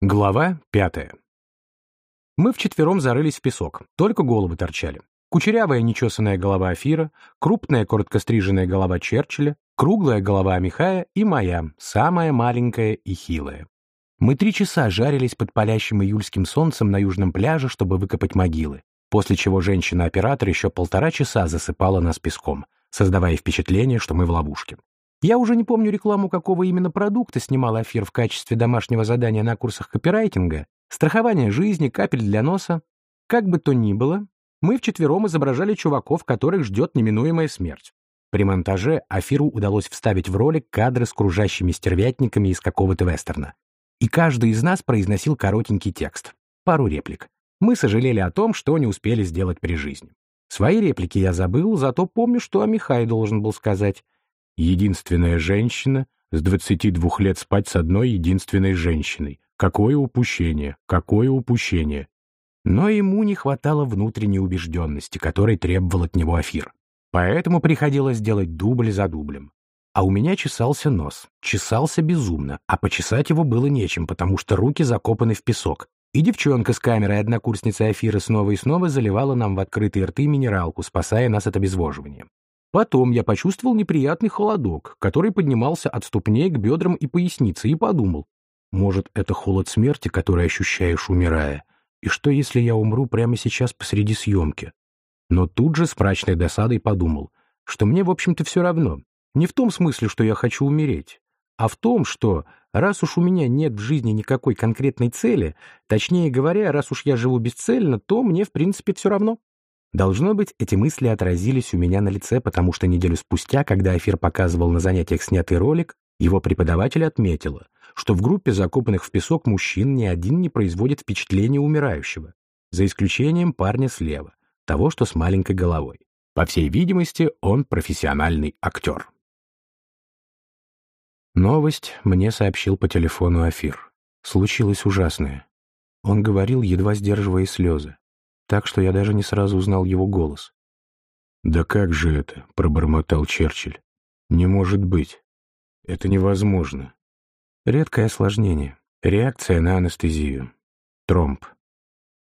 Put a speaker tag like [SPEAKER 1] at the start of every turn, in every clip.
[SPEAKER 1] Глава пятая. Мы вчетвером зарылись в песок, только головы торчали. Кучерявая нечесанная голова Афира, крупная короткостриженная голова Черчилля, круглая голова Михая и моя, самая маленькая и хилая. Мы три часа жарились под палящим июльским солнцем на южном пляже, чтобы выкопать могилы, после чего женщина-оператор еще полтора часа засыпала нас песком, создавая впечатление, что мы в ловушке. Я уже не помню рекламу, какого именно продукта снимал Афир в качестве домашнего задания на курсах копирайтинга, страхование жизни, капель для носа. Как бы то ни было, мы вчетвером изображали чуваков, которых ждет неминуемая смерть. При монтаже Афиру удалось вставить в ролик кадры с кружащими стервятниками из какого-то вестерна. И каждый из нас произносил коротенький текст, пару реплик. Мы сожалели о том, что не успели сделать при жизни. Свои реплики я забыл, зато помню, что Амихай должен был сказать — Единственная женщина с 22 лет спать с одной единственной женщиной. Какое упущение, какое упущение. Но ему не хватало внутренней убежденности, которой требовал от него Афир. Поэтому приходилось делать дубль за дублем. А у меня чесался нос. Чесался безумно, а почесать его было нечем, потому что руки закопаны в песок. И девчонка с камерой однокурсницы Афира снова и снова заливала нам в открытые рты минералку, спасая нас от обезвоживания. Потом я почувствовал неприятный холодок, который поднимался от ступней к бедрам и пояснице, и подумал, может, это холод смерти, который ощущаешь, умирая, и что, если я умру прямо сейчас посреди съемки? Но тут же с мрачной досадой подумал, что мне, в общем-то, все равно. Не в том смысле, что я хочу умереть, а в том, что, раз уж у меня нет в жизни никакой конкретной цели, точнее говоря, раз уж я живу бесцельно, то мне, в принципе, все равно. Должно быть, эти мысли отразились у меня на лице, потому что неделю спустя, когда Афир показывал на занятиях снятый ролик, его преподаватель отметила, что в группе закопанных в песок мужчин ни один не производит впечатления умирающего, за исключением парня слева, того, что с маленькой головой. По всей видимости, он профессиональный актер. Новость мне сообщил по телефону Афир. Случилось ужасное. Он говорил, едва сдерживая слезы так что я даже не сразу узнал его голос. «Да как же это?» — пробормотал Черчилль. «Не может быть. Это невозможно». Редкое осложнение. Реакция на анестезию. Тромб.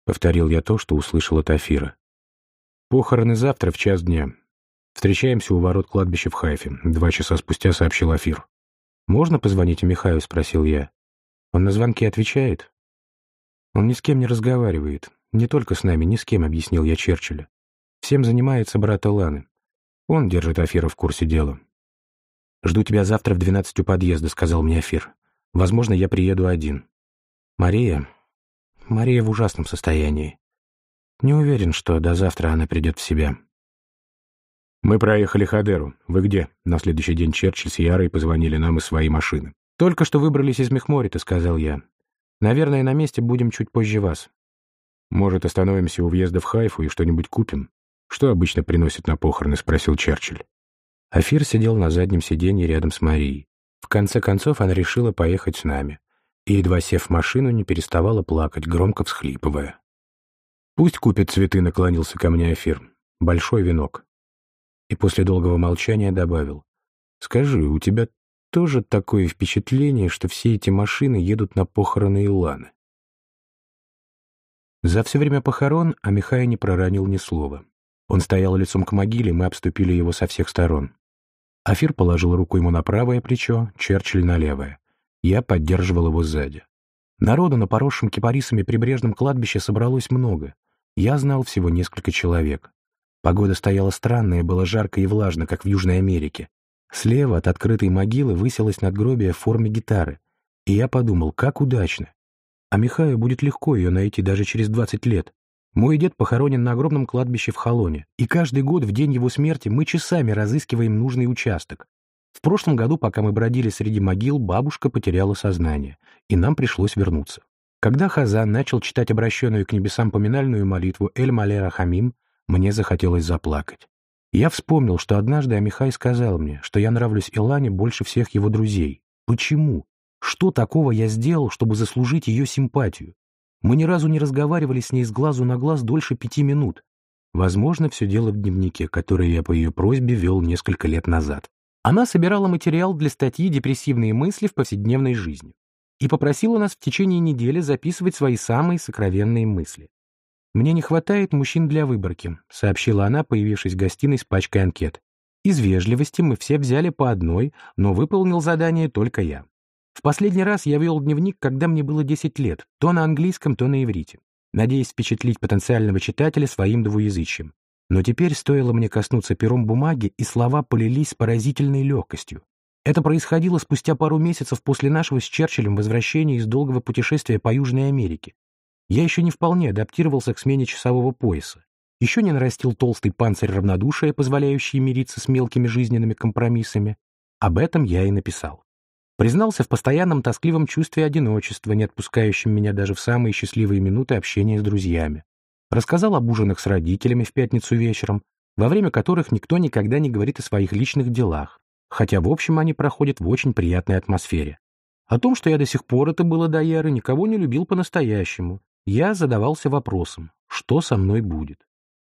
[SPEAKER 1] Повторил я то, что услышал от Афира. Похороны завтра в час дня. Встречаемся у ворот кладбища в Хайфе. Два часа спустя сообщил Афир. «Можно позвонить Михаю?» — спросил я. Он на звонки отвечает. Он ни с кем не разговаривает. Не только с нами, ни с кем, объяснил я Черчиллю. Всем занимается брат Ланы. Он держит Афира в курсе дела. «Жду тебя завтра в двенадцать у подъезда», — сказал мне Афир. «Возможно, я приеду один». «Мария...» «Мария в ужасном состоянии. Не уверен, что до завтра она придет в себя». «Мы проехали Хадеру. Вы где?» На следующий день Черчилль с Ярой позвонили нам из своей машины. «Только что выбрались из Мехморита», — сказал я. «Наверное, на месте будем чуть позже вас. «Может, остановимся у въезда в Хайфу и что-нибудь купим? Что обычно приносят на похороны?» — спросил Черчилль. Афир сидел на заднем сиденье рядом с Марией. В конце концов, она решила поехать с нами. И, едва сев в машину, не переставала плакать, громко всхлипывая. «Пусть купит цветы», — наклонился ко мне Афир. «Большой венок». И после долгого молчания добавил. «Скажи, у тебя тоже такое впечатление, что все эти машины едут на похороны Иланы?» За все время похорон Амихай не проронил ни слова. Он стоял лицом к могиле, мы обступили его со всех сторон. Афир положил руку ему на правое плечо, Черчилль на левое. Я поддерживал его сзади. Народу на поросшем кипарисами прибрежном кладбище собралось много. Я знал всего несколько человек. Погода стояла странная, было жарко и влажно, как в Южной Америке. Слева от открытой могилы высилось надгробие в форме гитары. И я подумал, как удачно. А Михаю будет легко ее найти даже через 20 лет. Мой дед похоронен на огромном кладбище в Холоне, и каждый год в день его смерти мы часами разыскиваем нужный участок. В прошлом году, пока мы бродили среди могил, бабушка потеряла сознание, и нам пришлось вернуться. Когда Хазан начал читать обращенную к небесам поминальную молитву «Эль Малера Хамим», мне захотелось заплакать. Я вспомнил, что однажды Амихай сказал мне, что я нравлюсь Илане больше всех его друзей. Почему? Что такого я сделал, чтобы заслужить ее симпатию? Мы ни разу не разговаривали с ней с глазу на глаз дольше пяти минут. Возможно, все дело в дневнике, который я по ее просьбе вел несколько лет назад. Она собирала материал для статьи «Депрессивные мысли в повседневной жизни». и попросила нас в течение недели записывать свои самые сокровенные мысли. «Мне не хватает мужчин для выборки», — сообщила она, появившись в гостиной с пачкой анкет. «Из вежливости мы все взяли по одной, но выполнил задание только я. В последний раз я вел дневник, когда мне было 10 лет, то на английском, то на иврите, надеясь впечатлить потенциального читателя своим двуязычием. Но теперь стоило мне коснуться пером бумаги, и слова полились с поразительной легкостью. Это происходило спустя пару месяцев после нашего с Черчиллем возвращения из долгого путешествия по Южной Америке. Я еще не вполне адаптировался к смене часового пояса. Еще не нарастил толстый панцирь равнодушия, позволяющий мириться с мелкими жизненными компромиссами. Об этом я и написал. Признался в постоянном тоскливом чувстве одиночества, не отпускающем меня даже в самые счастливые минуты общения с друзьями. Рассказал об ужинах с родителями в пятницу вечером, во время которых никто никогда не говорит о своих личных делах, хотя в общем они проходят в очень приятной атмосфере. О том, что я до сих пор, это было до Яры, никого не любил по-настоящему, я задавался вопросом, что со мной будет.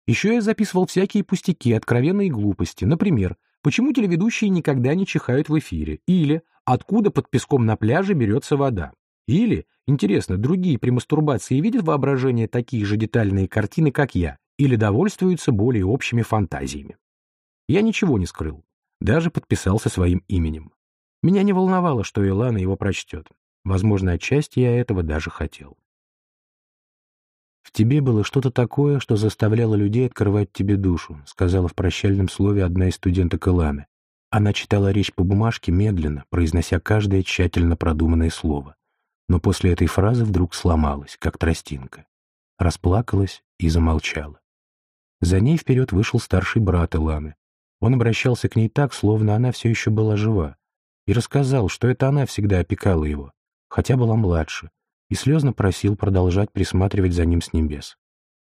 [SPEAKER 1] Еще я записывал всякие пустяки, откровенные глупости. Например, почему телеведущие никогда не чихают в эфире? Или откуда под песком на пляже берется вода? Или, интересно, другие при мастурбации видят воображение такие же детальные картины, как я, или довольствуются более общими фантазиями? Я ничего не скрыл, даже подписался своим именем. Меня не волновало, что Илана его прочтет. Возможно, отчасти я этого даже хотел. «В тебе было что-то такое, что заставляло людей открывать тебе душу», сказала в прощальном слове одна из студенток Иланы. Она читала речь по бумажке медленно, произнося каждое тщательно продуманное слово. Но после этой фразы вдруг сломалась, как тростинка. Расплакалась и замолчала. За ней вперед вышел старший брат Иланы. Он обращался к ней так, словно она все еще была жива, и рассказал, что это она всегда опекала его, хотя была младше, и слезно просил продолжать присматривать за ним с небес.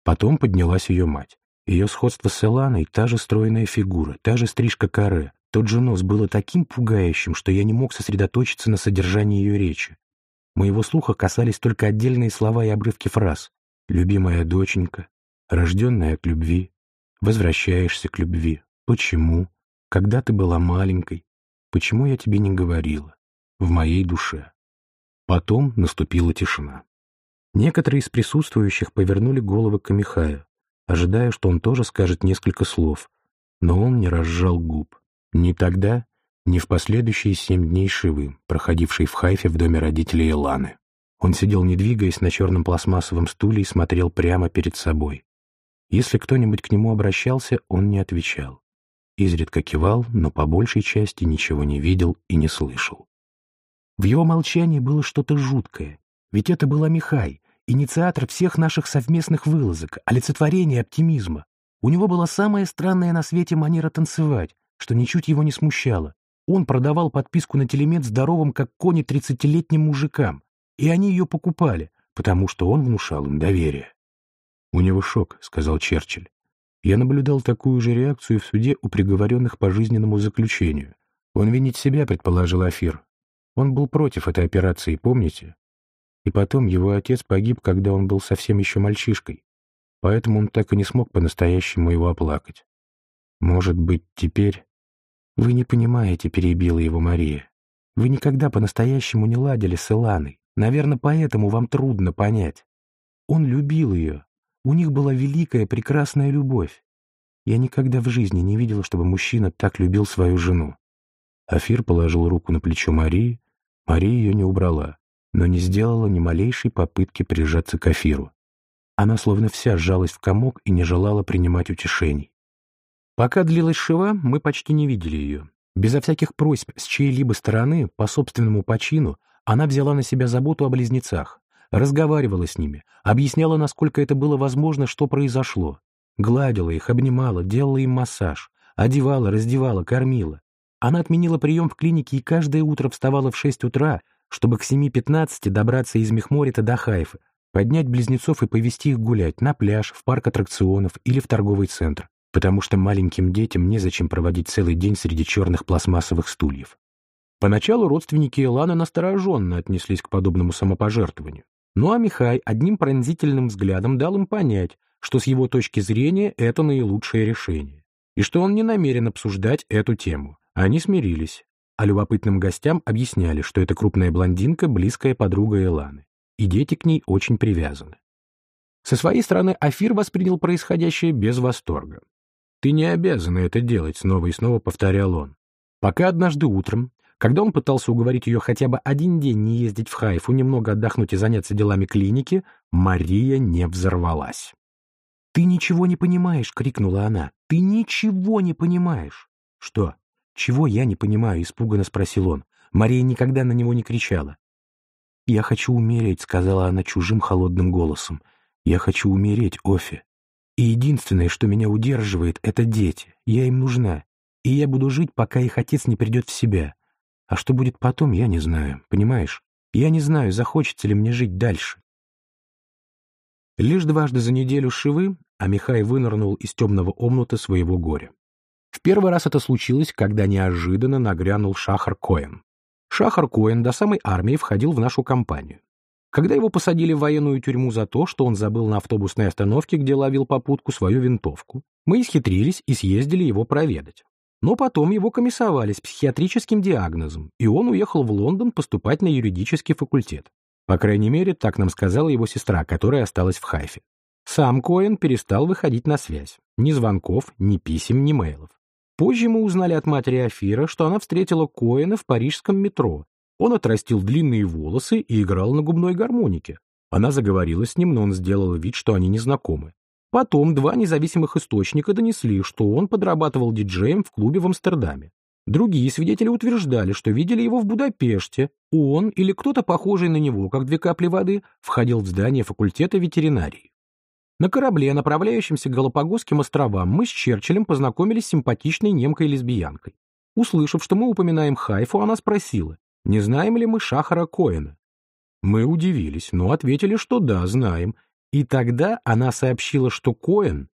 [SPEAKER 1] Потом поднялась ее мать. Ее сходство с Эланой, та же стройная фигура, та же стрижка каре, тот же нос было таким пугающим, что я не мог сосредоточиться на содержании ее речи. Моего слуха касались только отдельные слова и обрывки фраз. «Любимая доченька», «Рожденная от любви», «Возвращаешься к любви», «Почему?», «Когда ты была маленькой?», «Почему я тебе не говорила?», «В моей душе». Потом наступила тишина. Некоторые из присутствующих повернули головы к Михаю, ожидая, что он тоже скажет несколько слов, но он не разжал губ. Ни тогда, ни в последующие семь дней Шивы, проходившие в Хайфе в доме родителей Иланы. Он сидел, не двигаясь, на черном пластмассовом стуле и смотрел прямо перед собой. Если кто-нибудь к нему обращался, он не отвечал. Изредка кивал, но по большей части ничего не видел и не слышал. В его молчании было что-то жуткое, ведь это была Михай, инициатор всех наших совместных вылазок, олицетворение оптимизма. У него была самая странная на свете манера танцевать, что ничуть его не смущало. Он продавал подписку на телемет здоровым, как кони, тридцатилетним мужикам, и они ее покупали, потому что он внушал им доверие. «У него шок», — сказал Черчилль. Я наблюдал такую же реакцию в суде у приговоренных по жизненному заключению. Он винить себя, предположил Афир, он был против этой операции, помните? И потом его отец погиб, когда он был совсем еще мальчишкой, поэтому он так и не смог по-настоящему его оплакать. Может быть, теперь... Вы не понимаете, перебила его Мария. Вы никогда по-настоящему не ладили с Иланой. Наверное, поэтому вам трудно понять. Он любил ее. У них была великая, прекрасная любовь. Я никогда в жизни не видела, чтобы мужчина так любил свою жену. Афир положил руку на плечо Марии, Мария ее не убрала, но не сделала ни малейшей попытки прижаться к Афиру. Она словно вся сжалась в комок и не желала принимать утешений. Пока длилась шива, мы почти не видели ее. Безо всяких просьб с чьей-либо стороны, по собственному почину, она взяла на себя заботу о близнецах, разговаривала с ними, объясняла, насколько это было возможно, что произошло. Гладила их, обнимала, делала им массаж, одевала, раздевала, кормила. Она отменила прием в клинике и каждое утро вставала в 6 утра, чтобы к 7.15 добраться из Мехморита до Хайфа, поднять близнецов и повести их гулять на пляж, в парк аттракционов или в торговый центр, потому что маленьким детям незачем проводить целый день среди черных пластмассовых стульев. Поначалу родственники Иланы настороженно отнеслись к подобному самопожертвованию. Ну а Михай одним пронзительным взглядом дал им понять, что с его точки зрения это наилучшее решение, и что он не намерен обсуждать эту тему. Они смирились. а любопытным гостям объясняли, что эта крупная блондинка — близкая подруга Эланы, и дети к ней очень привязаны. Со своей стороны Афир воспринял происходящее без восторга. «Ты не обязана это делать», — снова и снова повторял он. Пока однажды утром, когда он пытался уговорить ее хотя бы один день не ездить в Хайфу, немного отдохнуть и заняться делами клиники, Мария не взорвалась. «Ты ничего не понимаешь!» — крикнула она. «Ты ничего не понимаешь!» «Что? Чего я не понимаю?» — испуганно спросил он. Мария никогда на него не кричала. «Я хочу умереть», — сказала она чужим холодным голосом. «Я хочу умереть, Офи. И единственное, что меня удерживает, — это дети. Я им нужна. И я буду жить, пока их отец не придет в себя. А что будет потом, я не знаю, понимаешь? Я не знаю, захочется ли мне жить дальше. Лишь дважды за неделю Шивы Амихай вынырнул из темного омнута своего горя. В первый раз это случилось, когда неожиданно нагрянул Шахар Коэн. Шахар Коэн до самой армии входил в нашу компанию. Когда его посадили в военную тюрьму за то, что он забыл на автобусной остановке, где ловил попутку, свою винтовку, мы исхитрились и съездили его проведать. Но потом его комиссовали с психиатрическим диагнозом, и он уехал в Лондон поступать на юридический факультет. По крайней мере, так нам сказала его сестра, которая осталась в Хайфе. Сам Коэн перестал выходить на связь. Ни звонков, ни писем, ни мейлов. Позже мы узнали от матери Афира, что она встретила Коэна в парижском метро. Он отрастил длинные волосы и играл на губной гармонике. Она заговорила с ним, но он сделал вид, что они не знакомы. Потом два независимых источника донесли, что он подрабатывал диджеем в клубе в Амстердаме. Другие свидетели утверждали, что видели его в Будапеште. Он или кто-то похожий на него, как две капли воды, входил в здание факультета ветеринарии. На корабле, направляющемся к Галапагосским островам, мы с Черчиллем познакомились с симпатичной немкой-лесбиянкой. Услышав, что мы упоминаем Хайфу, она спросила, не знаем ли мы Шахара Коэна. Мы удивились, но ответили, что да, знаем. И тогда она сообщила, что Коэн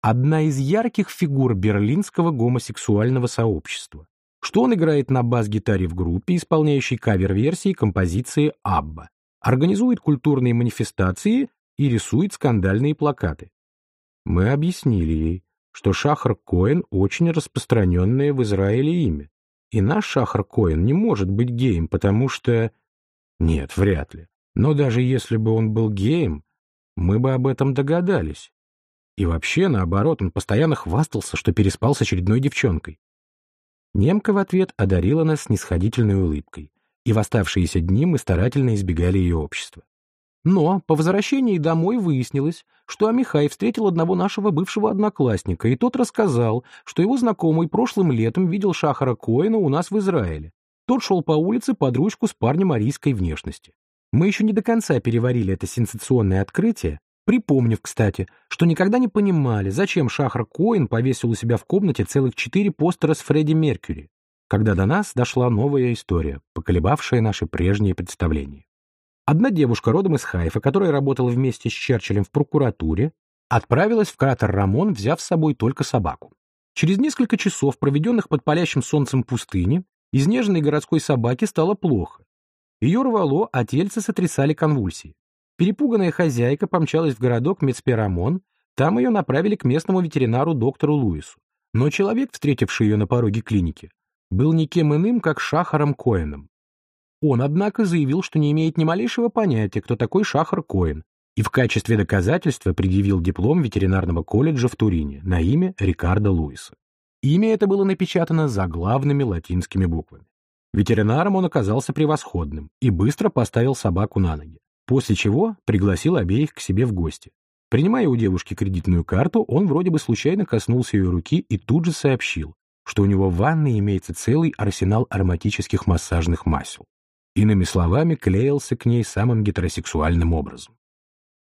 [SPEAKER 1] одна из ярких фигур берлинского гомосексуального сообщества, что он играет на бас-гитаре в группе, исполняющей кавер-версии композиции «Абба», организует культурные манифестации и рисует скандальные плакаты. Мы объяснили ей, что Шахар Коэн очень распространенное в Израиле имя, и наш Шахар Коэн не может быть геем, потому что... Нет, вряд ли. Но даже если бы он был геем, мы бы об этом догадались. И вообще, наоборот, он постоянно хвастался, что переспал с очередной девчонкой. Немка в ответ одарила нас снисходительной улыбкой, и в оставшиеся дни мы старательно избегали ее общества. Но по возвращении домой выяснилось, что Амихай встретил одного нашего бывшего одноклассника, и тот рассказал, что его знакомый прошлым летом видел Шахара Коэна у нас в Израиле. Тот шел по улице под ручку с парнем арийской внешности. Мы еще не до конца переварили это сенсационное открытие, Припомнив, кстати, что никогда не понимали, зачем Шахар Коин повесил у себя в комнате целых четыре постера с Фредди Меркьюри, когда до нас дошла новая история, поколебавшая наши прежние представления. Одна девушка родом из Хайфа, которая работала вместе с Черчиллем в прокуратуре, отправилась в кратер Рамон, взяв с собой только собаку. Через несколько часов, проведенных под палящим солнцем пустыни, изнеженной городской собаке стало плохо. Ее рвало, а тельце сотрясали конвульсии. Перепуганная хозяйка помчалась в городок Мецперамон, там ее направили к местному ветеринару доктору Луису. Но человек, встретивший ее на пороге клиники, был никем иным, как Шахаром Коэном. Он, однако, заявил, что не имеет ни малейшего понятия, кто такой Шахар Коэн, и в качестве доказательства предъявил диплом ветеринарного колледжа в Турине на имя Рикардо Луиса. Имя это было напечатано заглавными латинскими буквами. Ветеринаром он оказался превосходным и быстро поставил собаку на ноги. После чего пригласил обеих к себе в гости. Принимая у девушки кредитную карту, он вроде бы случайно коснулся ее руки и тут же сообщил, что у него в ванной имеется целый арсенал ароматических массажных масел. Иными словами, клеился к ней самым гетеросексуальным образом.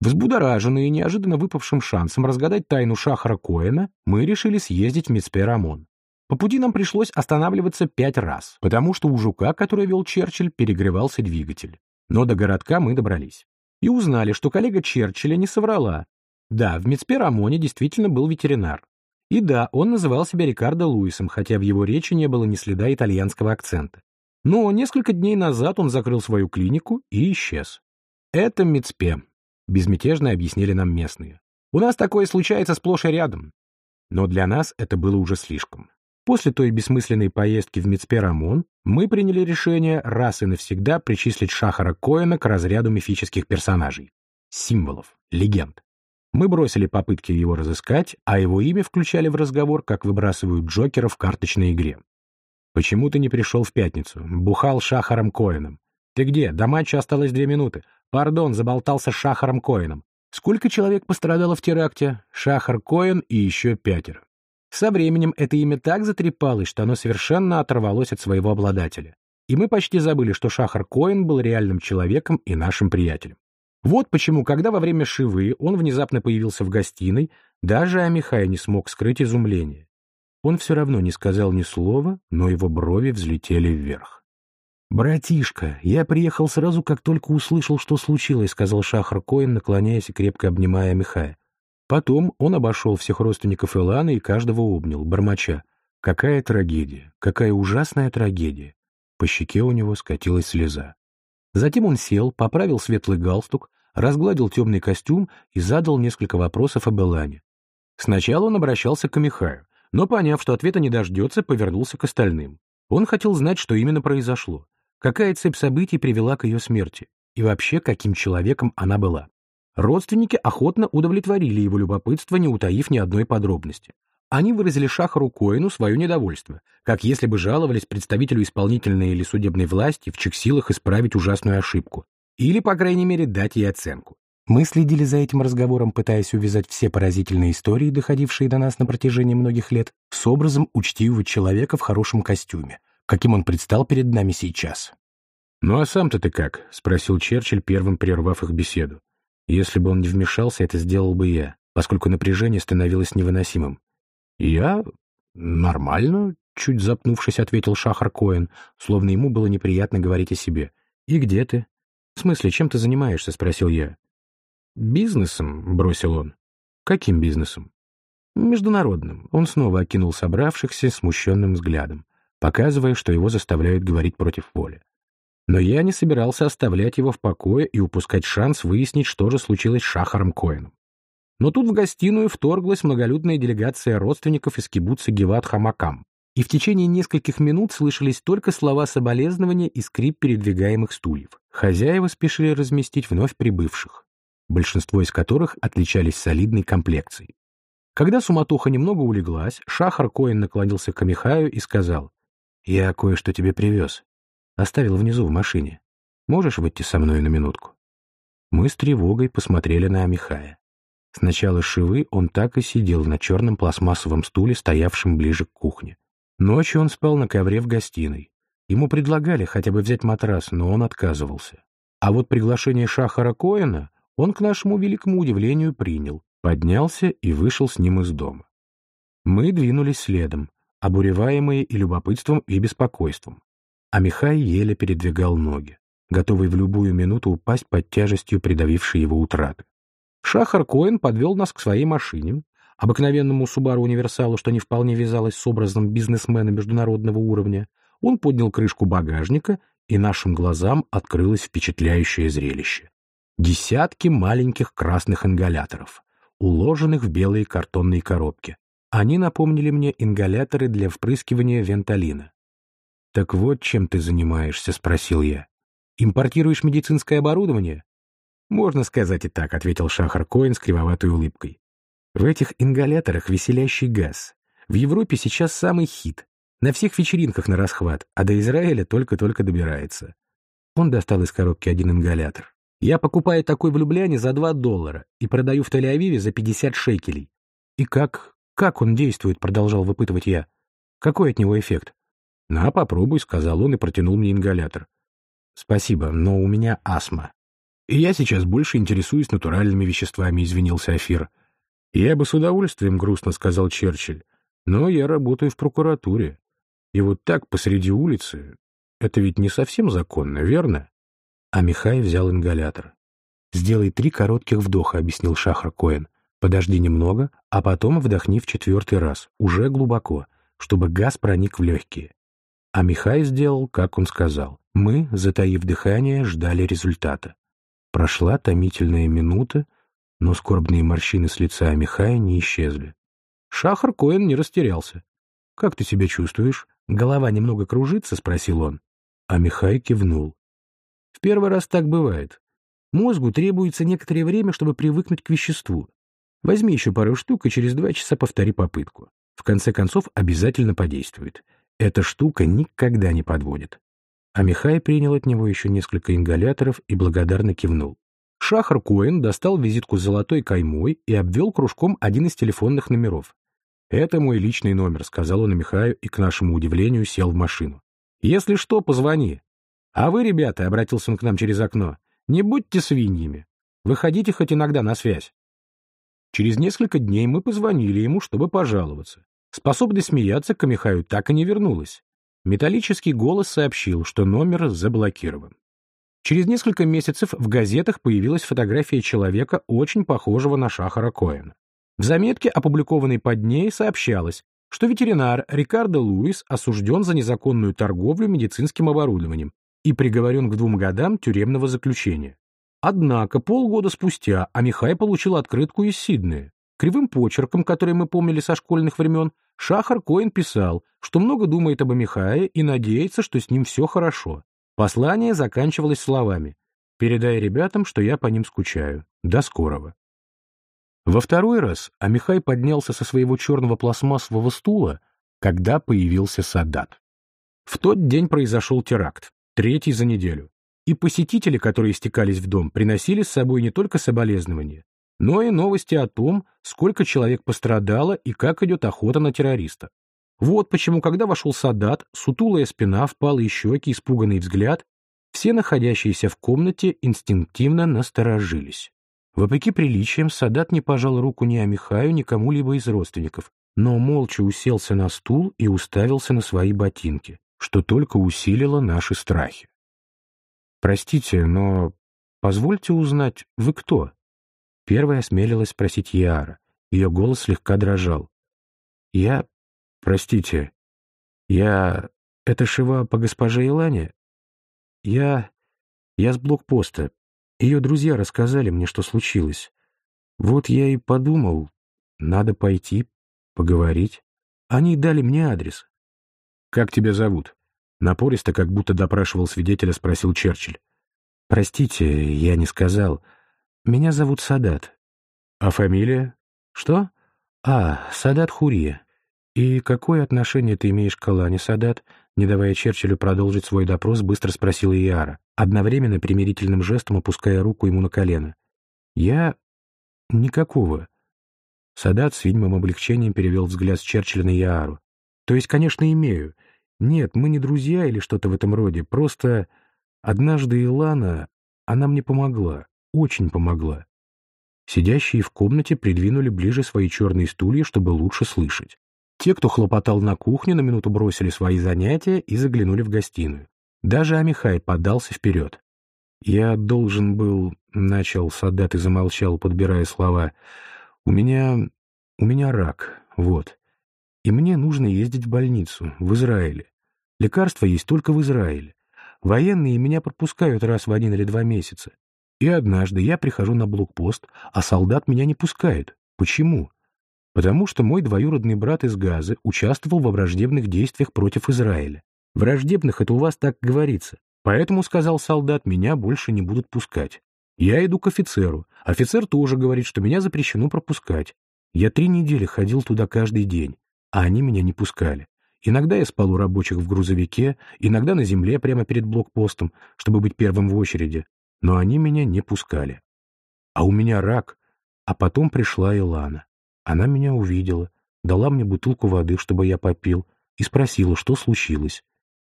[SPEAKER 1] Взбудораженные неожиданно выпавшим шансом разгадать тайну Шахара Коэна, мы решили съездить в Мицпе-Рамон. По пути нам пришлось останавливаться пять раз, потому что у жука, который вел Черчилль, перегревался двигатель. Но до городка мы добрались. И узнали, что коллега Черчилля не соврала. Да, в Мицпе-Рамоне действительно был ветеринар. И да, он называл себя Рикардо Луисом, хотя в его речи не было ни следа итальянского акцента. Но несколько дней назад он закрыл свою клинику и исчез. Это Мицпе, безмятежно объяснили нам местные. У нас такое случается сплошь и рядом. Но для нас это было уже слишком. После той бессмысленной поездки в Мицперамон мы приняли решение раз и навсегда причислить Шахара Коэна к разряду мифических персонажей, символов, легенд. Мы бросили попытки его разыскать, а его имя включали в разговор, как выбрасывают Джокера в карточной игре. «Почему ты не пришел в пятницу? Бухал Шахаром Коэном. Ты где? До матча осталось две минуты. Пардон, заболтался Шахаром Коэном. Сколько человек пострадало в теракте? Шахар Коэн и еще пятеро. Со временем это имя так затрепалось, что оно совершенно оторвалось от своего обладателя. И мы почти забыли, что Шахар Коэн был реальным человеком и нашим приятелем. Вот почему, когда во время Шивы он внезапно появился в гостиной, даже Амихай не смог скрыть изумление. Он все равно не сказал ни слова, но его брови взлетели вверх. «Братишка, я приехал сразу, как только услышал, что случилось», — сказал Шахар Коэн, наклоняясь и крепко обнимая Амихая. Потом он обошел всех родственников Иланы и каждого обнял, бормоча. Какая трагедия, какая ужасная трагедия. По щеке у него скатилась слеза. Затем он сел, поправил светлый галстук, разгладил темный костюм и задал несколько вопросов об Элане. Сначала он обращался к Михаю, но, поняв, что ответа не дождется, повернулся к остальным. Он хотел знать, что именно произошло, какая цепь событий привела к ее смерти, и вообще, каким человеком она была. Родственники охотно удовлетворили его любопытство, не утаив ни одной подробности. Они выразили Шахару Коину свое недовольство, как если бы жаловались представителю исполнительной или судебной власти, в чьих силах исправить ужасную ошибку, или, по крайней мере, дать ей оценку. Мы следили за этим разговором, пытаясь увязать все поразительные истории, доходившие до нас на протяжении многих лет, с образом учтивого человека в хорошем костюме, каким он предстал перед нами сейчас. «Ну а сам-то ты как?» — спросил Черчилль, первым прервав их беседу. Если бы он не вмешался, это сделал бы я, поскольку напряжение становилось невыносимым. «Я... нормально», — чуть запнувшись, ответил Шахар Коэн, словно ему было неприятно говорить о себе. «И где ты?» «В смысле, чем ты занимаешься?» — спросил я. «Бизнесом», — бросил он. «Каким бизнесом?» «Международным». Он снова окинул собравшихся смущенным взглядом, показывая, что его заставляют говорить против воли. Но я не собирался оставлять его в покое и упускать шанс выяснить, что же случилось с Шахаром Коэном. Но тут в гостиную вторглась многолюдная делегация родственников из кибуца Геват Хамакам, и в течение нескольких минут слышались только слова соболезнования и скрип передвигаемых стульев. Хозяева спешили разместить вновь прибывших, большинство из которых отличались солидной комплекцией. Когда суматоха немного улеглась, Шахар Коэн наклонился к Амихаю и сказал, «Я кое-что тебе привез. Оставил внизу в машине. Можешь выйти со мной на минутку?» Мы с тревогой посмотрели на Амихая. С начала шивы он так и сидел на черном пластмассовом стуле, стоявшем ближе к кухне. Ночью он спал на ковре в гостиной. Ему предлагали хотя бы взять матрас, но он отказывался. А вот приглашение Шахара Коэна он, к нашему великому удивлению, принял, поднялся и вышел с ним из дома. Мы двинулись следом, обуреваемые и любопытством, и беспокойством а Михай еле передвигал ноги, готовый в любую минуту упасть под тяжестью придавившей его утраты. Шахар Коэн подвел нас к своей машине, обыкновенному Субару Универсалу, что не вполне вязалось с образом бизнесмена международного уровня. Он поднял крышку багажника, и нашим глазам открылось впечатляющее зрелище. Десятки маленьких красных ингаляторов, уложенных в белые картонные коробки. Они напомнили мне ингаляторы для впрыскивания венталина. «Так вот чем ты занимаешься?» — спросил я. «Импортируешь медицинское оборудование?» «Можно сказать и так», — ответил Шахар Коин с кривоватой улыбкой. «В этих ингаляторах веселящий газ. В Европе сейчас самый хит. На всех вечеринках на расхват, а до Израиля только-только добирается». Он достал из коробки один ингалятор. «Я покупаю такой в за 2 доллара и продаю в Тель-Авиве за 50 шекелей». «И как? Как он действует?» — продолжал выпытывать я. «Какой от него эффект?» «На, попробуй», — сказал он и протянул мне ингалятор. «Спасибо, но у меня астма. И я сейчас больше интересуюсь натуральными веществами», — извинился Афир. «Я бы с удовольствием грустно», — сказал Черчилль, «но я работаю в прокуратуре. И вот так посреди улицы — это ведь не совсем законно, верно?» А Михай взял ингалятор. «Сделай три коротких вдоха», — объяснил Шахар Коэн. «Подожди немного, а потом вдохни в четвертый раз, уже глубоко, чтобы газ проник в легкие. А Михай сделал, как он сказал. Мы, затаив дыхание, ждали результата. Прошла томительная минута, но скорбные морщины с лица Михая не исчезли. Шахар Коэн не растерялся. «Как ты себя чувствуешь? Голова немного кружится?» — спросил он. А Михай кивнул. «В первый раз так бывает. Мозгу требуется некоторое время, чтобы привыкнуть к веществу. Возьми еще пару штук и через два часа повтори попытку. В конце концов, обязательно подействует. Эта штука никогда не подводит». А Михай принял от него еще несколько ингаляторов и благодарно кивнул. Шахар Коэн достал визитку с золотой каймой и обвел кружком один из телефонных номеров. «Это мой личный номер», — сказал он Михаю и, к нашему удивлению, сел в машину. «Если что, позвони». «А вы, ребята», — обратился он к нам через окно, — «не будьте свиньями. Выходите хоть иногда на связь». Через несколько дней мы позвонили ему, чтобы пожаловаться. Способность смеяться к Михаю так и не вернулась. Металлический голос сообщил, что номер заблокирован. Через несколько месяцев в газетах появилась фотография человека, очень похожего на Шахара Коэна. В заметке, опубликованной под ней, сообщалось, что ветеринар Рикардо Луис осужден за незаконную торговлю медицинским оборудованием и приговорен к двум годам тюремного заключения. Однако полгода спустя Амихай получил открытку из Сиднея. Кривым почерком, который мы помнили со школьных времен, Шахар Коэн писал, что много думает об Амихае и надеется, что с ним все хорошо. Послание заканчивалось словами «Передай ребятам, что я по ним скучаю. До скорого». Во второй раз Амихай поднялся со своего черного пластмассового стула, когда появился Саддат. В тот день произошел теракт, третий за неделю, и посетители, которые стекались в дом, приносили с собой не только соболезнования, но и новости о том, сколько человек пострадало и как идет охота на террориста. Вот почему, когда вошел Саддат, сутулая спина, впалые щеки, испуганный взгляд, все находящиеся в комнате инстинктивно насторожились. Вопреки приличиям, Садат не пожал руку ни Амихаю, ни кому-либо из родственников, но молча уселся на стул и уставился на свои ботинки, что только усилило наши страхи. «Простите, но позвольте узнать, вы кто?» Первая осмелилась спросить Яра. Ее голос слегка дрожал. «Я... Простите. Я... Это Шива по госпоже Илане? Я... Я с блокпоста. Ее друзья рассказали мне, что случилось. Вот я и подумал, надо пойти, поговорить. Они дали мне адрес. «Как тебя зовут?» Напористо, как будто допрашивал свидетеля, спросил Черчилль. «Простите, я не сказал. Меня зовут Садат». «А фамилия?» «Что?» «А, Садат Хурия». «И какое отношение ты имеешь к Алане, Садат?» Не давая Черчиллю продолжить свой допрос, быстро спросила Иара, одновременно примирительным жестом опуская руку ему на колено. «Я... никакого». Садат с видимым облегчением перевел взгляд с Черчилля на Иару. «То есть, конечно, имею. Нет, мы не друзья или что-то в этом роде. Просто однажды Илана... Она мне помогла. Очень помогла». Сидящие в комнате придвинули ближе свои черные стулья, чтобы лучше слышать. Те, кто хлопотал на кухне, на минуту бросили свои занятия и заглянули в гостиную. Даже Амихай подался вперед. «Я должен был...» — начал Садат и замолчал, подбирая слова. «У меня... у меня рак, вот. И мне нужно ездить в больницу, в Израиле. Лекарства есть только в Израиле. Военные меня пропускают раз в один или два месяца. И однажды я прихожу на блокпост, а солдат меня не пускает. Почему? Потому что мой двоюродный брат из Газы участвовал во враждебных действиях против Израиля. Враждебных — это у вас так говорится. Поэтому, сказал солдат, меня больше не будут пускать. Я иду к офицеру. Офицер тоже говорит, что меня запрещено пропускать. Я три недели ходил туда каждый день, а они меня не пускали. Иногда я спал у рабочих в грузовике, иногда на земле прямо перед блокпостом, чтобы быть первым в очереди, но они меня не пускали. А у меня рак, а потом пришла Илана. Она меня увидела, дала мне бутылку воды, чтобы я попил, и спросила, что случилось.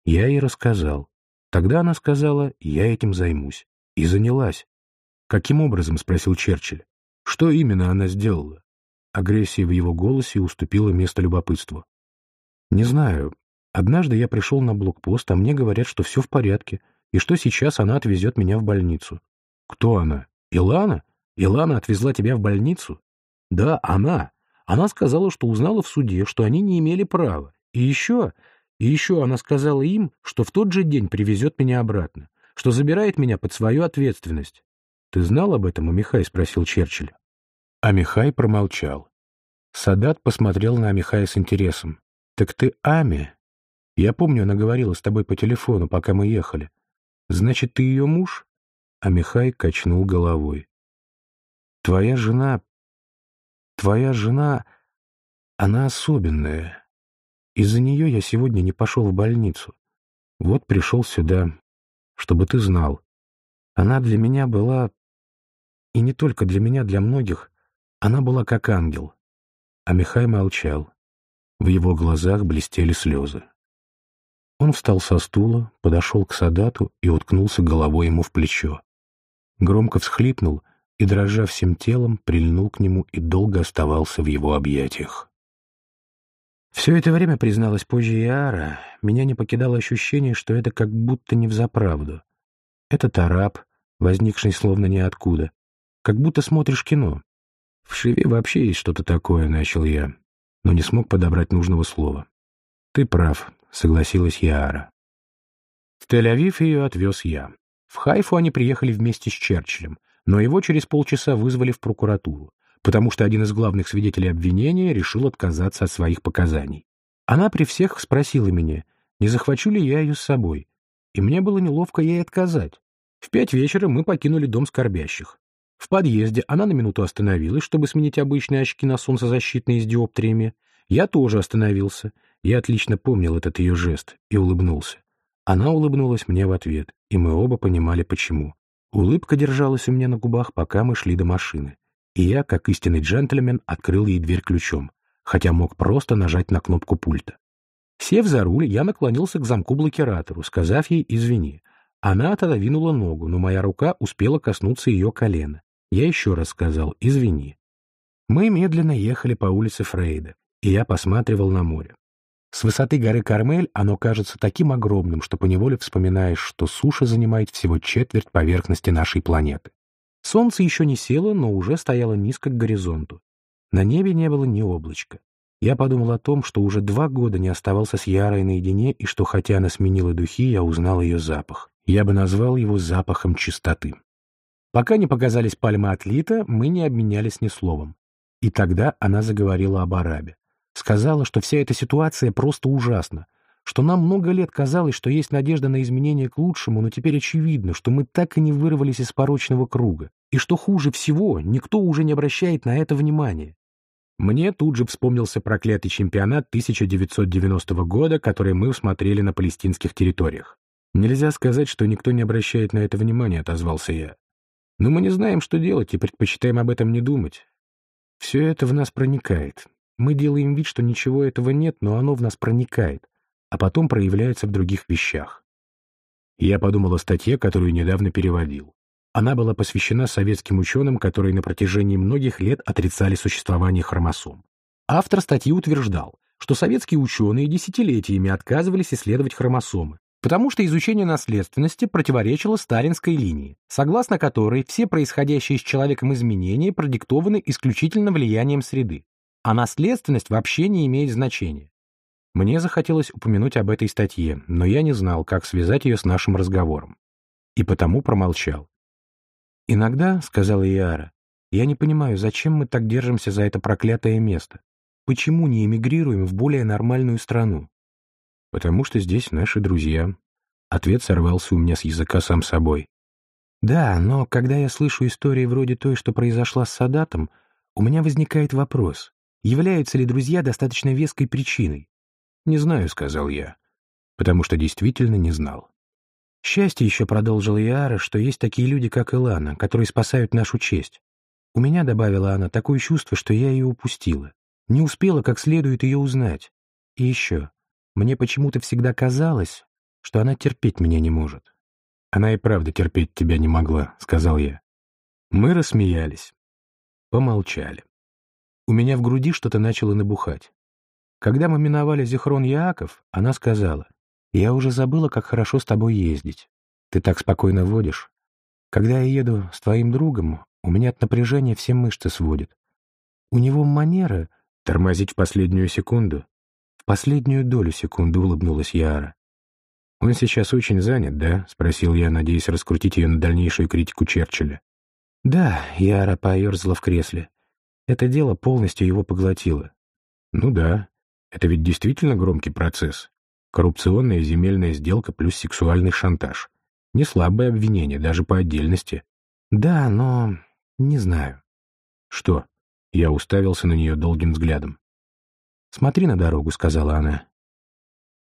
[SPEAKER 1] Я ей рассказал. Тогда она сказала, я этим займусь. И занялась. «Каким образом?» — спросил Черчилль. «Что именно она сделала?» Агрессия в его голосе уступила место любопытству. «Не знаю. Однажды я пришел на блокпост, а мне говорят, что все в порядке, и что сейчас она отвезет меня в больницу». «Кто она? Илана? Илана отвезла тебя в больницу?» Да, она. Она сказала, что узнала в суде, что они не имели права. И еще, и еще она сказала им, что в тот же день привезет меня обратно, что забирает меня под свою ответственность. «Ты знал об этом, Амихай?» — спросил Черчилль. Амихай промолчал. Садат посмотрел на Амихая с интересом. Так ты Ами? Я помню, она говорила с тобой по телефону, пока мы ехали. Значит, ты ее муж? А Михай качнул головой. Твоя жена... Твоя жена... Она особенная. Из-за нее я сегодня не пошел в больницу. Вот пришел сюда, чтобы ты знал. Она для меня была... И не только для меня, для многих. Она была как ангел. А Михай молчал. В его глазах блестели слезы. Он встал со стула, подошел к Садату и уткнулся головой ему в плечо. Громко всхлипнул и, дрожа всем телом, прильнул к нему и долго оставался в его объятиях. Все это время, призналась позже Иара, меня не покидало ощущение, что это как будто не взаправду. Этот араб, возникший словно ниоткуда, как будто смотришь кино. В Шиве вообще есть что-то такое, начал я, но не смог подобрать нужного слова. Ты прав, согласилась Яара. В Тель-Авив ее отвез я. В Хайфу они приехали вместе с Черчиллем, но его через полчаса вызвали в прокуратуру, потому что один из главных свидетелей обвинения решил отказаться от своих показаний. Она при всех спросила меня, не захвачу ли я ее с собой, и мне было неловко ей отказать. В пять вечера мы покинули дом скорбящих. В подъезде она на минуту остановилась, чтобы сменить обычные очки на солнцезащитные с диоптриями. Я тоже остановился. Я отлично помнил этот ее жест и улыбнулся. Она улыбнулась мне в ответ, и мы оба понимали, почему. Улыбка держалась у меня на губах, пока мы шли до машины. И я, как истинный джентльмен, открыл ей дверь ключом, хотя мог просто нажать на кнопку пульта. Сев за руль, я наклонился к замку-блокиратору, сказав ей «извини». Она отодвинула ногу, но моя рука успела коснуться ее колена. Я еще раз сказал «извини». Мы медленно ехали по улице Фрейда, и я посматривал на море. С высоты горы Кармель оно кажется таким огромным, что поневоле вспоминаешь, что суша занимает всего четверть поверхности нашей планеты. Солнце еще не село, но уже стояло низко к горизонту. На небе не было ни облачка. Я подумал о том, что уже два года не оставался с Ярой наедине, и что, хотя она сменила духи, я узнал ее запах. Я бы назвал его запахом чистоты. Пока не показались пальмы отлита, мы не обменялись ни словом. И тогда она заговорила об арабе. Сказала, что вся эта ситуация просто ужасна, что нам много лет казалось, что есть надежда на изменение к лучшему, но теперь очевидно, что мы так и не вырвались из порочного круга, и что хуже всего, никто уже не обращает на это внимания. Мне тут же вспомнился проклятый чемпионат 1990 года, который мы смотрели на палестинских территориях. «Нельзя сказать, что никто не обращает на это внимания», — отозвался я. «Но мы не знаем, что делать, и предпочитаем об этом не думать. Все это в нас проникает, мы делаем вид, что ничего этого нет, но оно в нас проникает, а потом проявляется в других вещах. Я подумал о статье, которую недавно переводил. Она была посвящена советским ученым, которые на протяжении многих лет отрицали существование хромосом. Автор статьи утверждал, что советские ученые десятилетиями отказывались исследовать хромосомы, потому что изучение наследственности противоречило сталинской линии, согласно которой все происходящие с человеком изменения продиктованы исключительно влиянием среды а наследственность вообще не имеет значения. Мне захотелось упомянуть об этой статье, но я не знал, как связать ее с нашим разговором. И потому промолчал. «Иногда, — сказала Иара, — я не понимаю, зачем мы так держимся за это проклятое место? Почему не эмигрируем в более нормальную страну?» «Потому что здесь наши друзья». Ответ сорвался у меня с языка сам собой. «Да, но когда я слышу истории вроде той, что произошла с Садатом, у меня возникает вопрос. Являются ли друзья достаточно веской причиной? «Не знаю», — сказал я, потому что действительно не знал. Счастье еще продолжил Яра, что есть такие люди, как Илана, которые спасают нашу честь. У меня, добавила она, такое чувство, что я ее упустила. Не успела как следует ее узнать. И еще, мне почему-то всегда казалось, что она терпеть меня не может. Она и правда терпеть тебя не могла, сказал я. Мы рассмеялись. Помолчали. У меня в груди что-то начало набухать. Когда мы миновали Зихрон Яаков, она сказала, «Я уже забыла, как хорошо с тобой ездить. Ты так спокойно водишь. Когда я еду с твоим другом, у меня от напряжения все мышцы сводят. У него манера тормозить в последнюю секунду. Последнюю долю секунды улыбнулась Яра. «Он сейчас очень занят, да?» — спросил я, надеясь раскрутить ее на дальнейшую критику Черчилля. «Да», — Яра поерзала в кресле. Это дело полностью его поглотило. Ну да. Это ведь действительно громкий процесс. Коррупционная земельная сделка плюс сексуальный шантаж. Не слабое обвинение, даже по отдельности. Да, но... не знаю. Что? Я уставился на нее долгим взглядом. «Смотри на дорогу», — сказала она.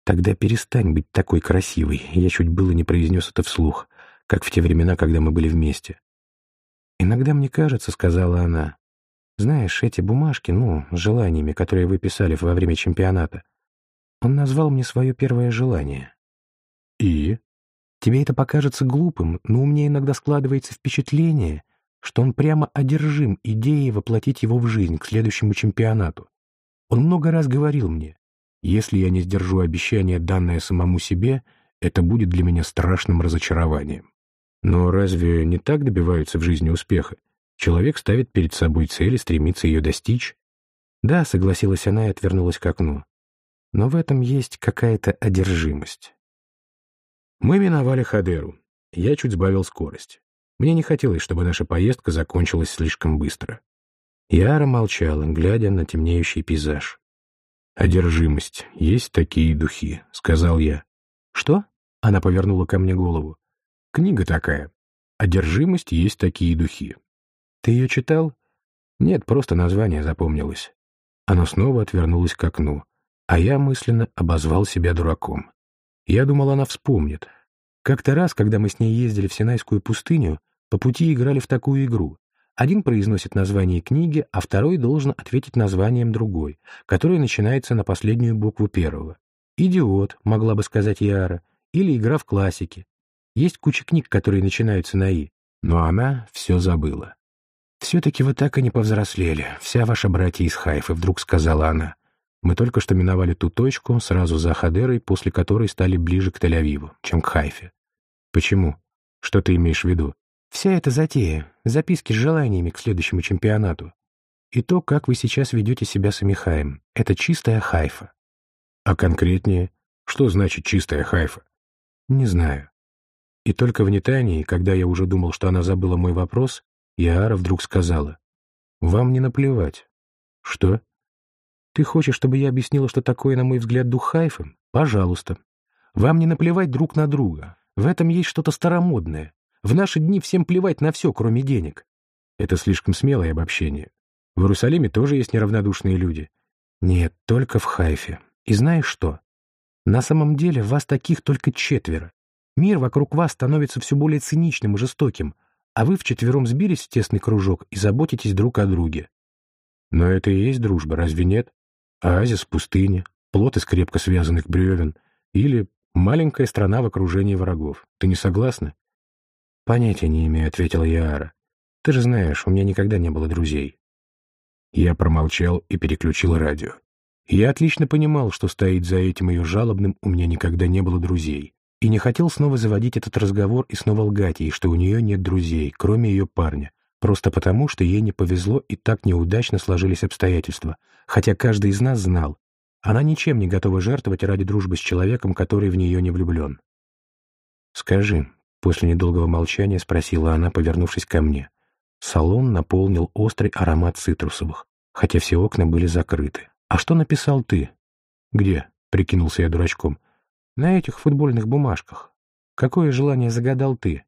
[SPEAKER 1] «Тогда перестань быть такой красивой». Я чуть было не произнес это вслух, как в те времена, когда мы были вместе. «Иногда мне кажется», — сказала она, «знаешь, эти бумажки, ну, с желаниями, которые вы писали во время чемпионата, он назвал мне свое первое желание». «И?» «Тебе это покажется глупым, но у меня иногда складывается впечатление, что он прямо одержим идеей воплотить его в жизнь к следующему чемпионату. Он много раз говорил мне, если я не сдержу обещание, данное самому себе, это будет для меня страшным разочарованием. Но разве не так добиваются в жизни успеха? Человек ставит перед собой цель и стремится ее достичь. Да, согласилась она и отвернулась к окну. Но в этом есть какая-то одержимость. Мы миновали Хадеру. Я чуть сбавил скорость. Мне не хотелось, чтобы наша поездка закончилась слишком быстро. Яра молчала, глядя на темнеющий пейзаж. «Одержимость. Есть такие духи», — сказал я. «Что?» — она повернула ко мне голову. «Книга такая. Одержимость есть такие духи». «Ты ее читал?» «Нет, просто название запомнилось». Она снова отвернулась к окну, а я мысленно обозвал себя дураком. Я думал, она вспомнит. Как-то раз, когда мы с ней ездили в Синайскую пустыню, по пути играли в такую игру. Один произносит название книги, а второй должен ответить названием другой, которое начинается на последнюю букву первого. «Идиот», могла бы сказать Яра, или «Игра в классике». Есть куча книг, которые начинаются на «и», но она все забыла. «Все-таки вы так и не повзрослели, вся ваша братья из Хайфы», — вдруг сказала она. Мы только что миновали ту точку, сразу за Хадерой, после которой стали ближе к Тель-Авиву, чем к Хайфе. «Почему? Что ты имеешь в виду?» Вся эта затея, записки с желаниями к следующему чемпионату. И то, как вы сейчас ведете себя с Амихаем, это чистая хайфа. А конкретнее, что значит чистая хайфа? Не знаю. И только в Нетании, когда я уже думал, что она забыла мой вопрос, Яара вдруг сказала, «Вам не наплевать». «Что?» «Ты хочешь, чтобы я объяснила, что такое, на мой взгляд, дух хайфа? Пожалуйста. Вам не наплевать друг на друга. В этом есть что-то старомодное. В наши дни всем плевать на все, кроме денег. Это слишком смелое обобщение. В Иерусалиме тоже есть неравнодушные люди. Нет, только в Хайфе. И знаешь что? На самом деле вас таких только четверо. Мир вокруг вас становится все более циничным и жестоким, а вы вчетвером сбились в тесный кружок и заботитесь друг о друге. Но это и есть дружба, разве нет? Оазис пустыни, плод из крепко связанных бревен или маленькая страна в окружении врагов. Ты не согласна? «Понятия не имею», — ответила Яара. «Ты же знаешь, у меня никогда не было друзей». Я промолчал и переключил радио. Я отлично понимал, что стоит за этим ее жалобным «у меня никогда не было друзей», и не хотел снова заводить этот разговор и снова лгать ей, что у нее нет друзей, кроме ее парня, просто потому, что ей не повезло и так неудачно сложились обстоятельства, хотя каждый из нас знал, она ничем не готова жертвовать ради дружбы с человеком, который в нее не влюблен. «Скажи, После недолгого молчания спросила она, повернувшись ко мне. Салон наполнил острый аромат цитрусовых, хотя все окна были закрыты. «А что написал ты?» «Где?» — прикинулся я дурачком. «На этих футбольных бумажках. Какое желание загадал ты?»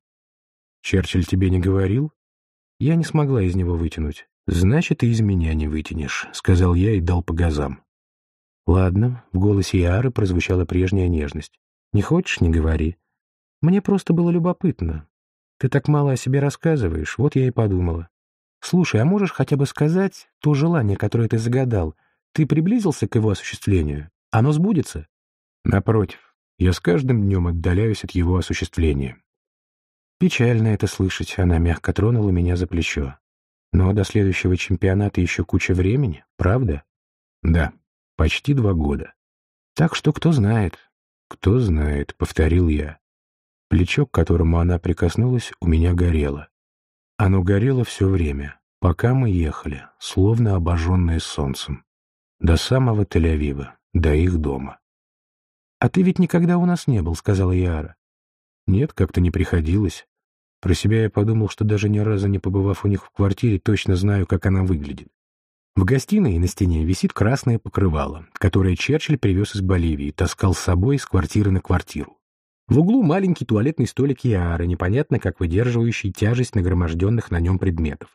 [SPEAKER 1] «Черчилль тебе не говорил?» Я не смогла из него вытянуть. «Значит, и из меня не вытянешь», — сказал я и дал по газам. «Ладно», — в голосе Иары прозвучала прежняя нежность. «Не хочешь — не говори. Мне просто было любопытно. Ты так мало о себе рассказываешь, вот я и подумала. Слушай, а можешь хотя бы сказать то желание, которое ты загадал? Ты приблизился к его осуществлению? Оно сбудется? Напротив, я с каждым днем отдаляюсь от его осуществления. Печально это слышать, она мягко тронула меня за плечо. Но до следующего чемпионата еще куча времени, правда? Да, почти два года. Так что кто знает, кто знает, повторил я. Плечо, к которому она прикоснулась, у меня горело. Оно горело все время, пока мы ехали, словно обожженные солнцем. До самого Тель-Авива, до их дома. «А ты ведь никогда у нас не был», — сказала Яра. «Нет, как-то не приходилось. Про себя я подумал, что даже ни разу не побывав у них в квартире, точно знаю, как она выглядит. В гостиной на стене висит красное покрывало, которое Черчилль привез из Боливии, таскал с собой с квартиры на квартиру. В углу маленький туалетный столик Яары, непонятно как выдерживающий тяжесть нагроможденных на нем предметов.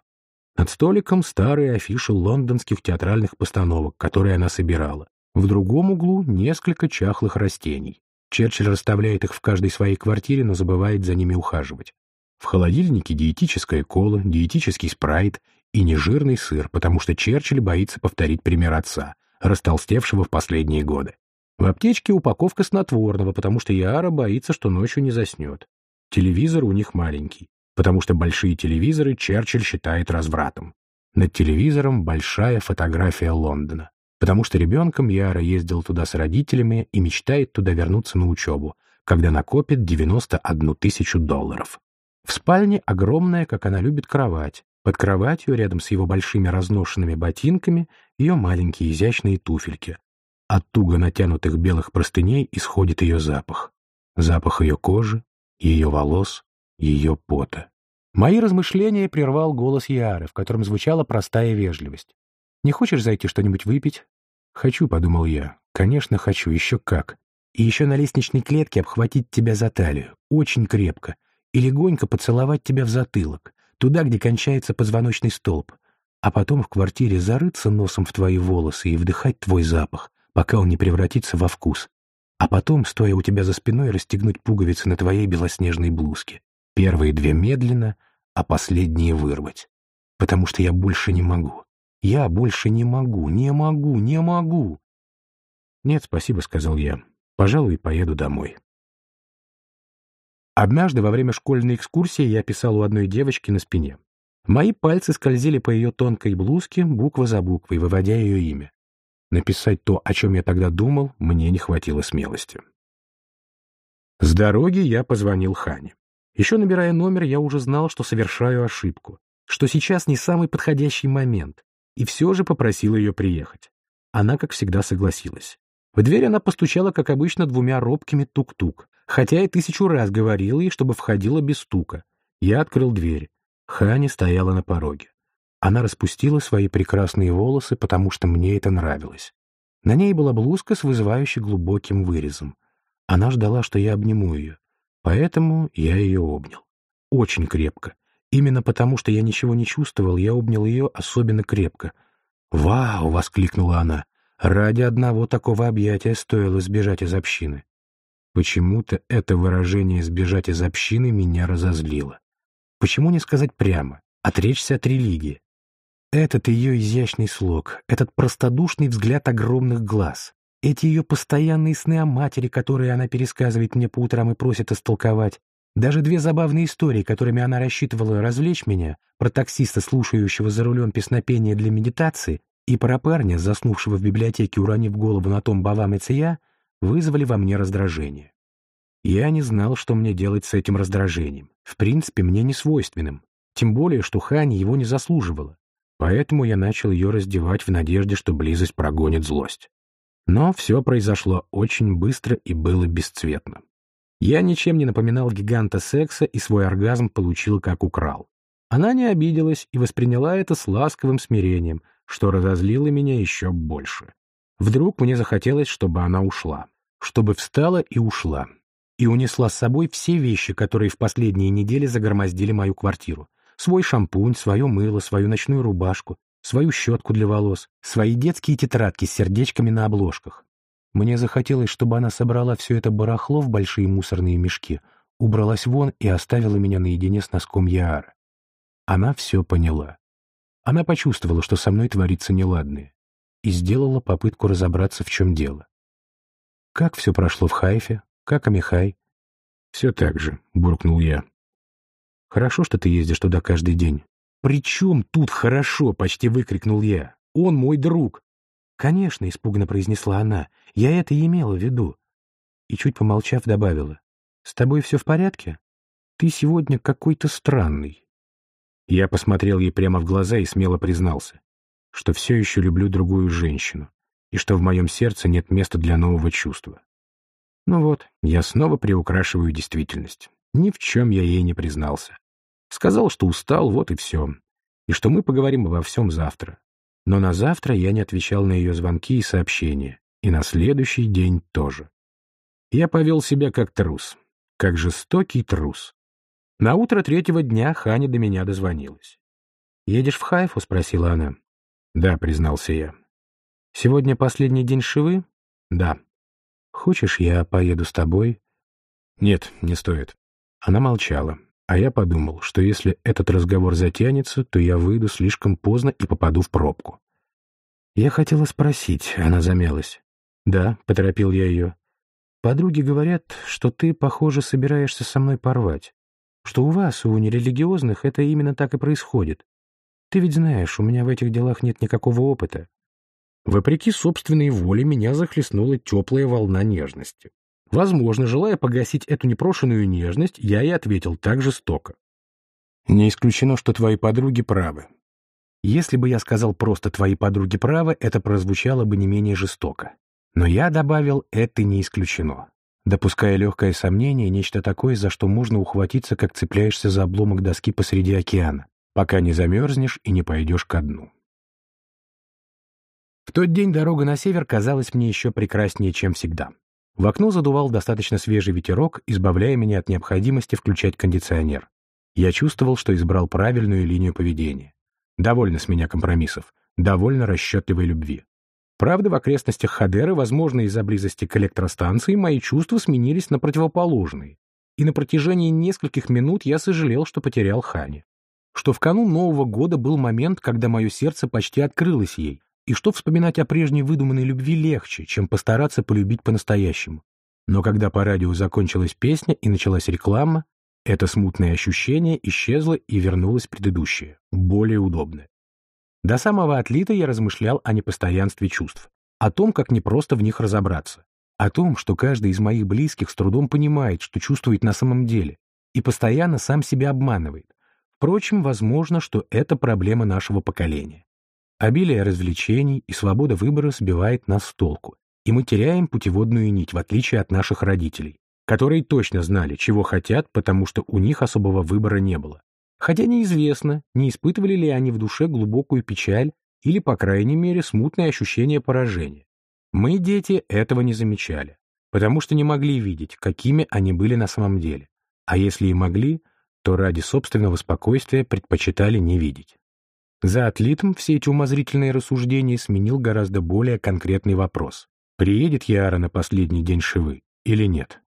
[SPEAKER 1] Над столиком старые афиши лондонских театральных постановок, которые она собирала. В другом углу несколько чахлых растений. Черчилль расставляет их в каждой своей квартире, но забывает за ними ухаживать. В холодильнике диетическая кола, диетический спрайт и нежирный сыр, потому что Черчилль боится повторить пример отца, растолстевшего в последние годы. В аптечке упаковка снотворного, потому что Яара боится, что ночью не заснет. Телевизор у них маленький, потому что большие телевизоры Черчилль считает развратом. Над телевизором большая фотография Лондона, потому что ребенком Яра ездил туда с родителями и мечтает туда вернуться на учебу, когда накопит 91 тысячу долларов. В спальне огромная, как она любит, кровать, под кроватью, рядом с его большими разношенными ботинками, ее маленькие изящные туфельки. От туго натянутых белых простыней исходит ее запах. Запах ее кожи, ее волос, ее пота. Мои размышления прервал голос Яры, в котором звучала простая вежливость. «Не хочешь зайти что-нибудь выпить?» «Хочу», — подумал я. «Конечно, хочу, еще как. И еще на лестничной клетке обхватить тебя за талию, очень крепко, и легонько поцеловать тебя в затылок, туда, где кончается позвоночный столб, а потом в квартире зарыться носом в твои волосы и вдыхать твой запах, пока он не превратится во вкус, а потом, стоя у тебя за спиной, расстегнуть пуговицы на твоей белоснежной блузке. Первые две медленно, а последние вырвать. Потому что я больше не могу. Я больше не могу, не могу, не могу. «Нет, спасибо», — сказал я. «Пожалуй, поеду домой». Однажды во время школьной экскурсии я писал у одной девочки на спине. Мои пальцы скользили по ее тонкой блузке, буква за буквой, выводя ее имя. Написать то, о чем я тогда думал, мне не хватило смелости. С дороги я позвонил Хане. Еще набирая номер, я уже знал, что совершаю ошибку, что сейчас не самый подходящий момент, и все же попросил ее приехать. Она, как всегда, согласилась. В дверь она постучала, как обычно, двумя робкими тук-тук хотя и тысячу раз говорил ей, чтобы входила без стука. Я открыл дверь. Хани стояла на пороге. Она распустила свои прекрасные волосы, потому что мне это нравилось. На ней была блузка с вызывающе глубоким вырезом. Она ждала, что я обниму ее. Поэтому я ее обнял. Очень крепко. Именно потому, что я ничего не чувствовал, я обнял ее особенно крепко. «Вау!» — воскликнула она. «Ради одного такого объятия стоило сбежать из общины». Почему-то это выражение «сбежать из общины» меня разозлило. Почему не сказать прямо, отречься от религии? Этот ее изящный слог, этот простодушный взгляд огромных глаз, эти ее постоянные сны о матери, которые она пересказывает мне по утрам и просит истолковать, даже две забавные истории, которыми она рассчитывала развлечь меня, про таксиста, слушающего за рулем песнопения для медитации, и про парня, заснувшего в библиотеке, уронив голову на том Бавам и Ция, вызвали во мне раздражение. Я не знал, что мне делать с этим раздражением. В принципе, мне не свойственным. Тем более, что Хани его не заслуживала. Поэтому я начал ее раздевать в надежде, что близость прогонит злость. Но все произошло очень быстро и было бесцветно. Я ничем не напоминал гиганта секса и свой оргазм получил как украл. Она не обиделась и восприняла это с ласковым смирением, что разозлило меня еще больше. Вдруг мне захотелось, чтобы она ушла чтобы встала и ушла. И унесла с собой все вещи, которые в последние недели загромоздили мою квартиру. Свой шампунь, свое мыло, свою ночную рубашку, свою щетку для волос, свои детские тетрадки с сердечками на обложках. Мне захотелось, чтобы она собрала все это барахло в большие мусорные мешки, убралась вон и оставила меня наедине с носком Яара. Она все поняла. Она почувствовала, что со мной творится неладное, и сделала попытку разобраться, в чем дело. Как все прошло в Хайфе? Как Амихай? Все так же, буркнул я. Хорошо, что ты ездишь туда каждый день. При чем тут хорошо? Почти выкрикнул я. Он мой друг. Конечно, испуганно произнесла она. Я это и имела в виду. И чуть помолчав, добавила. С тобой все в порядке? Ты сегодня какой-то странный. Я посмотрел ей прямо в глаза и смело признался, что все еще люблю другую женщину, и что в моем сердце нет места для нового чувства. Ну вот, я снова приукрашиваю действительность. Ни в чем я ей не признался. Сказал, что устал, вот и все. И что мы поговорим обо всем завтра. Но на завтра я не отвечал на ее звонки и сообщения, и на следующий день тоже. Я повел себя как трус, как жестокий трус. На утро третьего дня Ханя до меня дозвонилась. «Едешь в Хайфу?» — спросила она. «Да», — признался я. «Сегодня последний день Шивы?» «Да». «Хочешь, я поеду с тобой?» «Нет, не стоит». Она молчала, а я подумал, что если этот разговор затянется, то я выйду слишком поздно и попаду в пробку. Я хотела спросить, она замялась. «Да», — поторопил я ее. «Подруги говорят, что ты, похоже, собираешься со мной порвать. Что у вас, у нерелигиозных, это именно так и происходит. Ты ведь знаешь, у меня в этих делах нет никакого опыта». Вопреки собственной воле меня захлестнула теплая волна нежности. Возможно, желая погасить эту непрошенную нежность, я и ответил так жестоко. «Не исключено, что твои подруги правы. Если бы я сказал просто «твои подруги правы», это прозвучало бы не менее жестоко. Но я добавил «это не исключено», допуская легкое сомнение, нечто такое, за что можно ухватиться, как цепляешься за обломок доски посреди океана, пока не замерзнешь и не пойдешь ко дну. В тот день дорога на север казалась мне еще прекраснее, чем всегда. В окно задувал достаточно свежий ветерок, избавляя меня от необходимости включать кондиционер. Я чувствовал, что избрал правильную линию поведения. Довольно с меня компромиссов, довольно расчетливой любви. Правда, в окрестностях Хадеры, возможно, из-за близости к электростанции, мои чувства сменились на противоположные. И на протяжении нескольких минут я сожалел, что потерял Хани. Что в канун Нового года был момент, когда мое сердце почти открылось ей, и что вспоминать о прежней выдуманной любви легче, чем постараться полюбить по-настоящему. Но когда по радио закончилась песня и началась реклама, это смутное ощущение исчезло и вернулось предыдущее, более удобное. До самого отлита я размышлял о непостоянстве чувств, о том, как непросто в них разобраться, о том, что каждый из моих близких с трудом понимает, что чувствует на самом деле, и постоянно сам себя обманывает. Впрочем, возможно, что это проблема нашего поколения. Обилие развлечений и свобода выбора сбивает нас с толку, и мы теряем путеводную нить, в отличие от наших родителей, которые точно знали, чего хотят, потому что у них особого выбора не было. Хотя неизвестно, не испытывали ли они в душе глубокую печаль или, по крайней мере, смутное ощущение поражения. Мы, дети, этого не замечали, потому что не могли видеть, какими они были на самом деле. А если и могли, то ради собственного спокойствия предпочитали не видеть. За отлитом все эти умозрительные рассуждения сменил гораздо более конкретный вопрос. Приедет Яра на последний день Шивы или нет?